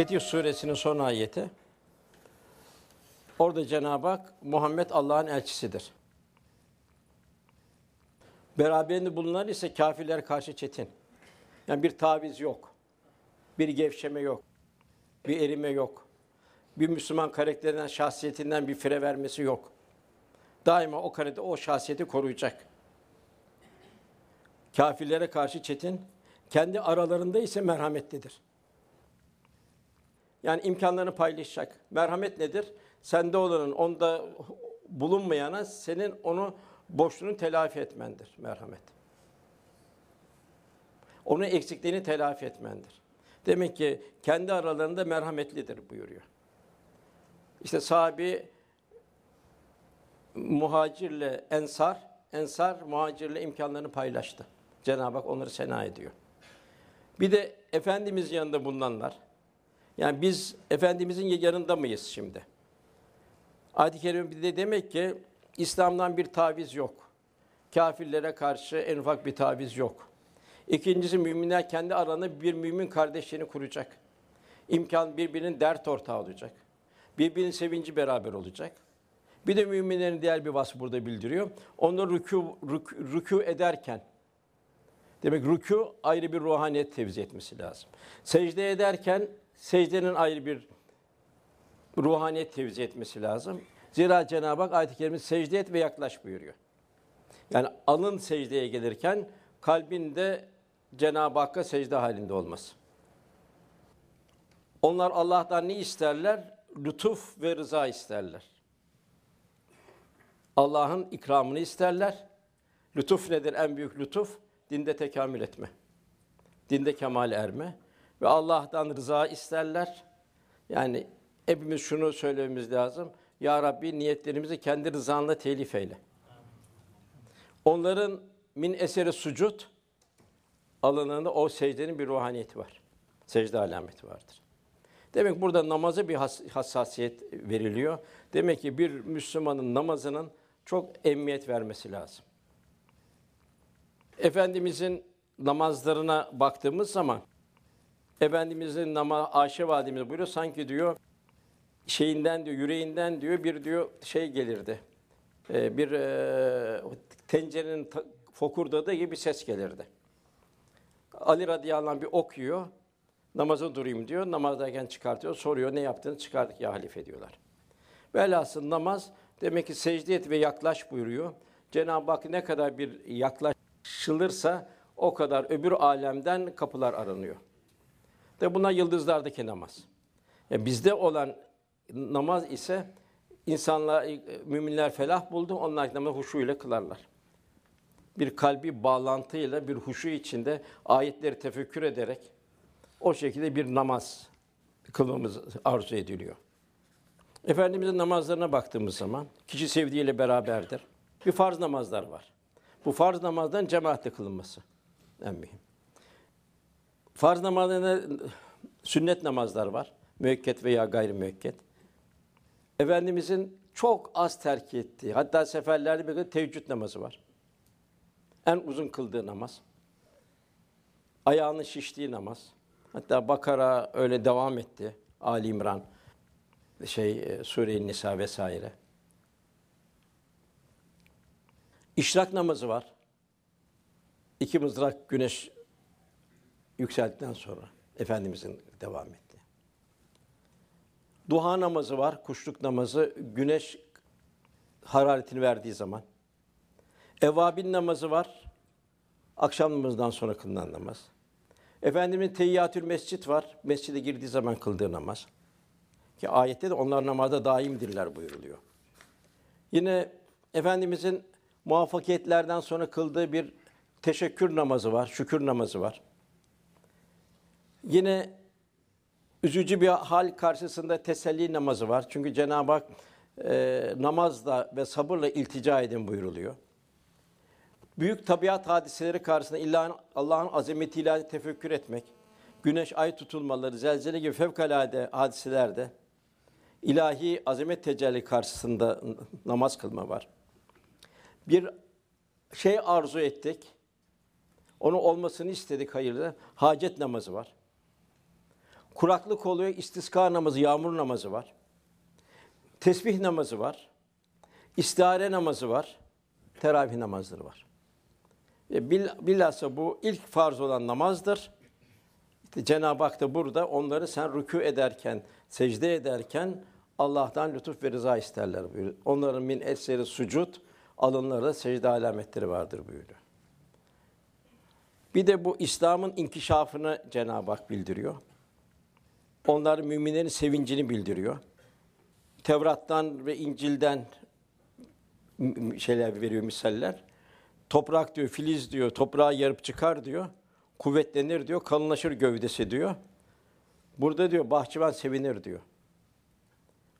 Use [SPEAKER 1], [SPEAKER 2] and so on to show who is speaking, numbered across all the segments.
[SPEAKER 1] Fetih Suresinin son ayeti. Orada Cenab-ı Hak Muhammed Allah'ın elçisidir. Beraberinde bulunan ise kafirlere karşı çetin. Yani bir taviz yok. Bir gevşeme yok. Bir erime yok. Bir Müslüman karakterinden, şahsiyetinden bir fire vermesi yok. Daima o karede o şahsiyeti koruyacak. Kafirlere karşı çetin, kendi aralarında ise merhametlidir. Yani imkanlarını paylaşacak. Merhamet nedir? Sende olanın onda bulunmayana senin onu boşluğunu telafi etmendir merhamet. Onun eksikliğini telafi etmendir. Demek ki kendi aralarında merhametlidir buyuruyor. İşte sahabi muhacirle ensar, ensar muhacirle imkanlarını paylaştı. Cenab-ı Hak onları sena ediyor. Bir de Efendimiz yanında bulunanlar, yani biz Efendimizin yanında mıyız şimdi? Ayet-i Kerime bir de demek ki İslam'dan bir taviz yok. Kafirlere karşı en ufak bir taviz yok. İkincisi müminler kendi aralarında bir mümin kardeşliğini kuracak. İmkan birbirinin dert ortağı olacak. Birbirinin sevinci beraber olacak. Bir de müminlerin diğer bir vasfı burada bildiriyor. Onlar rükû, rük, rükû ederken, demek rükû ayrı bir ruhaniyet tevzi etmesi lazım. Secde ederken, secdenin ayrı bir ruhaniyet tevzi etmesi lazım. Zira Cenab-ı Hak ayet-i kerime secde et ve yaklaş buyuruyor. Yani alın secdeye gelirken kalbin de Cenab-ı Hakk'a secde halinde olması. Onlar Allah'tan ne isterler? Lütuf ve rıza isterler. Allah'ın ikramını isterler. Lütuf nedir? En büyük lütuf dinde tekamül etme. Dinde kemal erme ve Allah'tan rıza isterler. Yani hepimiz şunu söylememiz lazım. Ya Rabbi niyetlerimizi kendi rızanla telif eyle. Onların min eseri sucud alanında o secdenin bir ruhaniyeti var. Secde alameti vardır. Demek burada namaza bir hassasiyet veriliyor. Demek ki bir Müslümanın namazının çok emniyet vermesi lazım. Efendimizin namazlarına baktığımız zaman Efendimizin namaz Ayşe validemiz buyuruyor sanki diyor şeyinden diyor yüreğinden diyor bir diyor şey gelirdi. Ee, bir e, tencerenin fokurdadığı gibi bir ses gelirdi. Ali radıyallahu anh bir okuyor. Namaza durayım diyor. Namazdayken çıkartıyor. Soruyor ne yaptığını çıkardık ya halife diyorlar. Velhasıl namaz demek ki secde et ve yaklaş buyuruyor. Cenab-ı Hak ne kadar bir yaklaşılırsa o kadar öbür alemden kapılar aranıyor. De buna yıldızlardaki namaz. Yani bizde olan namaz ise insanlar müminler felah buldu. Onlar namazı huşu ile kılarlar. Bir kalbi bağlantıyla bir huşu içinde ayetleri tefekkür ederek o şekilde bir namaz kılmamız arzu ediliyor. Efendimizin namazlarına baktığımız zaman kişi sevdiğiyle beraberdir. Bir farz namazlar var. Bu farz namazdan cemaatle kılınması en mühim. Farz namazlarında sünnet namazlar var. Müekket veya gayri müekket. Efendimizin çok az terk ettiği, hatta seferlerde bir teheccüd namazı var. En uzun kıldığı namaz. Ayağının şiştiği namaz. Hatta Bakara öyle devam etti. Ali İmran, şey Sure-i Nisa vesaire. İşrak namazı var. İki mızrak güneş yükseldikten sonra Efendimizin devam etti. Duha namazı var, kuşluk namazı, güneş hararetini verdiği zaman. Evabin namazı var, akşam namazından sonra kılınan namaz. Efendimiz teyyatül mescit var, mescide girdiği zaman kıldığı namaz. Ki ayette de onlar namazda daimdirler buyuruluyor. Yine Efendimizin muvaffakiyetlerden sonra kıldığı bir teşekkür namazı var, şükür namazı var. Yine üzücü bir hal karşısında teselli namazı var. Çünkü Cenab-ı Hak e, namazla ve sabırla iltica edin buyuruluyor. Büyük tabiat hadiseleri karşısında illa Allah'ın azametiyle tefekkür etmek, güneş ay tutulmaları, zelzele gibi fevkalade hadiselerde ilahi azamet tecelli karşısında namaz kılma var. Bir şey arzu ettik, onu olmasını istedik hayırda, hacet namazı var. Kuraklık oluyor, istiska namazı, yağmur namazı var. Tesbih namazı var. İstihare namazı var. Teravih namazları var. E, bil, bilhassa bu ilk farz olan namazdır. İşte Cenab-ı Hak da burada onları sen rükû ederken, secde ederken Allah'tan lütuf ve rıza isterler buyuruyor. Onların min eseri sucud, alınlarda secde alametleri vardır buyuruyor. Bir de bu İslam'ın inkişafını Cenab-ı Hak bildiriyor. Onlar müminlerin sevincini bildiriyor. Tevrat'tan ve İncil'den şeyler veriyor misaller. Toprak diyor, filiz diyor, toprağı yarıp çıkar diyor. Kuvvetlenir diyor, kalınlaşır gövdesi diyor. Burada diyor bahçıvan sevinir diyor.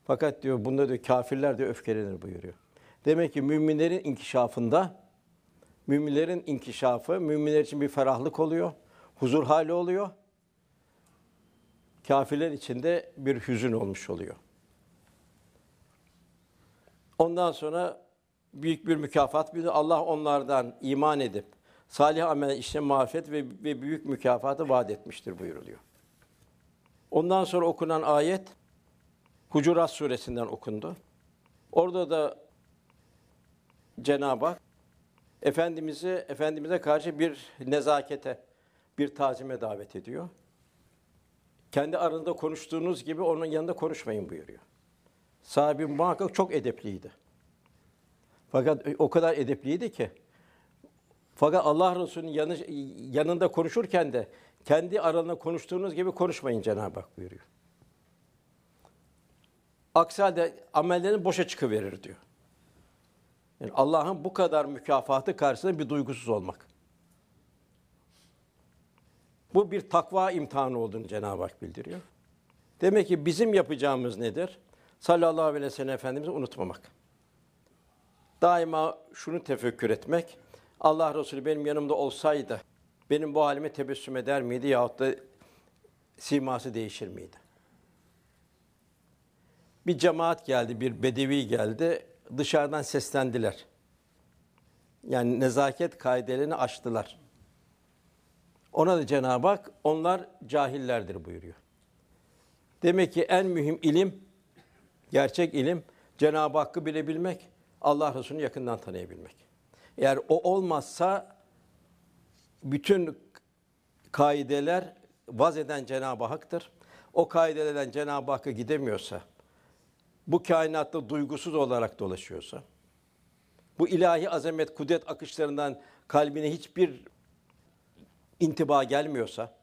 [SPEAKER 1] Fakat diyor bunda diyor kafirler de öfkelenir buyuruyor. Demek ki müminlerin inkişafında müminlerin inkişafı müminler için bir ferahlık oluyor, huzur hali oluyor. Kafirler için de bir hüzün olmuş oluyor. Ondan sonra büyük bir mükafat bir Allah onlardan iman edip salih amel işte mağfiret ve, ve büyük mükafatı vaat etmiştir buyuruluyor. Ondan sonra okunan ayet Hucurat suresinden okundu. Orada da Cenab-ı Hak efendimizi efendimize karşı bir nezakete, bir tazime davet ediyor. Kendi aranızda konuştuğunuz gibi onun yanında konuşmayın buyuruyor. Sahibi muhakkak çok edepliydi. Fakat o kadar edepliydi ki fakat Allah Resulü'nün yanı, yanında konuşurken de kendi aralarında konuştuğunuz gibi konuşmayın Cenab-ı Hak buyuruyor. Aksi halde amellerin boşa çıkıverir diyor. Yani Allah'ın bu kadar mükafatı karşısında bir duygusuz olmak. Bu bir takva imtihanı olduğunu Cenab-ı Hak bildiriyor. Demek ki bizim yapacağımız nedir? Sallallahu aleyhi ve sellem Efendimiz'i unutmamak. Daima şunu tefekkür etmek. Allah Resulü benim yanımda olsaydı benim bu halime tebessüm eder miydi yahut da siması değişir miydi? Bir cemaat geldi, bir bedevi geldi, dışarıdan seslendiler. Yani nezaket kaidelerini aştılar. Ona da Cenab-ı Hak onlar cahillerdir buyuruyor. Demek ki en mühim ilim, gerçek ilim Cenab-ı Hakk'ı bilebilmek, Allah Resulü'nü yakından tanıyabilmek. Eğer o olmazsa bütün kaideler vaz eden Cenab-ı Hak'tır. O kaidelerden Cenab-ı Hakk'a gidemiyorsa, bu kainatta duygusuz olarak dolaşıyorsa, bu ilahi azamet, kudret akışlarından kalbine hiçbir intiba gelmiyorsa,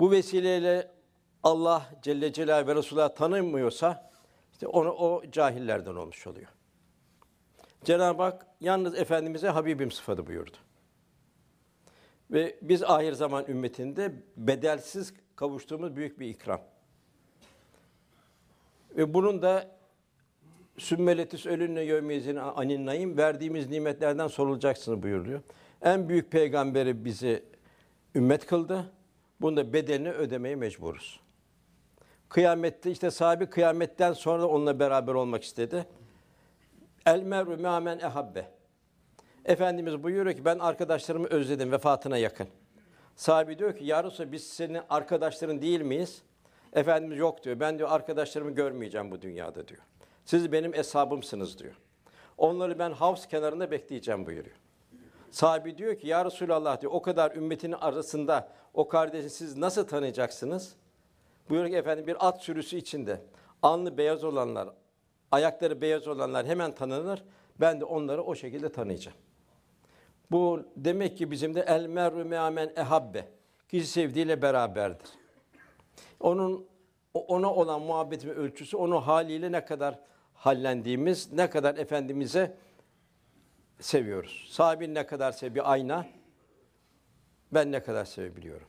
[SPEAKER 1] bu vesileyle Allah Celle Celaluhu ve Resulullah tanımıyorsa, işte onu o cahillerden olmuş oluyor. Cenab-ı Hak yalnız Efendimiz'e Habibim sıfatı buyurdu. Ve biz ahir zaman ümmetinde bedelsiz kavuştuğumuz büyük bir ikram. Ve bunun da sümmeletis ölünne yevmiyezin anin naim verdiğimiz nimetlerden sorulacaksınız buyuruyor. En büyük peygamberi bizi ümmet kıldı. Bunun da bedelini ödemeye mecburuz. Kıyamette işte sahibi kıyametten sonra onunla beraber olmak istedi. El meru me'amen ehabbe. Efendimiz buyuruyor ki ben arkadaşlarımı özledim vefatına yakın. Sahibi diyor ki ya Resulallah, biz senin arkadaşların değil miyiz? Efendimiz yok diyor. Ben diyor arkadaşlarımı görmeyeceğim bu dünyada diyor. Siz benim eshabımsınız diyor. Onları ben havz kenarında bekleyeceğim buyuruyor. Sahibi diyor ki ya Resulallah diyor o kadar ümmetinin arasında o kardeşi siz nasıl tanıyacaksınız? Buyuruyor ki efendim bir at sürüsü içinde alnı beyaz olanlar, ayakları beyaz olanlar hemen tanınır. Ben de onları o şekilde tanıyacağım. Bu demek ki bizim de el mer'u me'amen ehabbe. Kişi sevdiğiyle beraberdir. Onun ona olan muhabbetin ölçüsü onu haliyle ne kadar hallendiğimiz, ne kadar efendimize seviyoruz. Sahabin ne kadar sev bir ayna ben ne kadar sevebiliyorum.